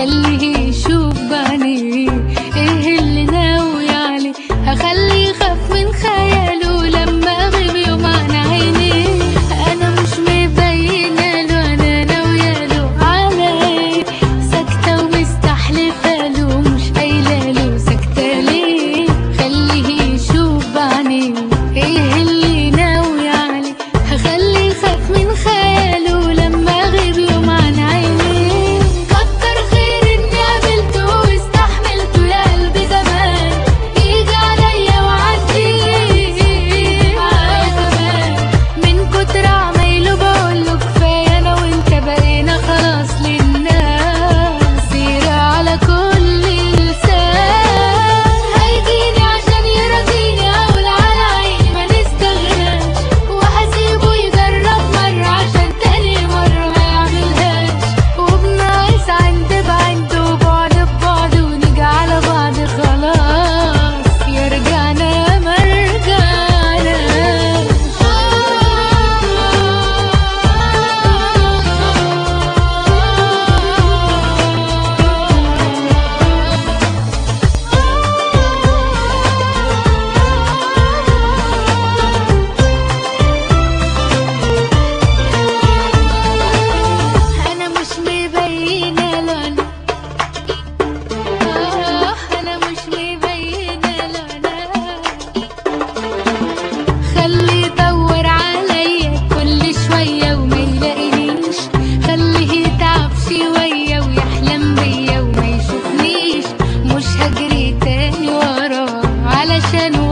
தள்ளி chez nous.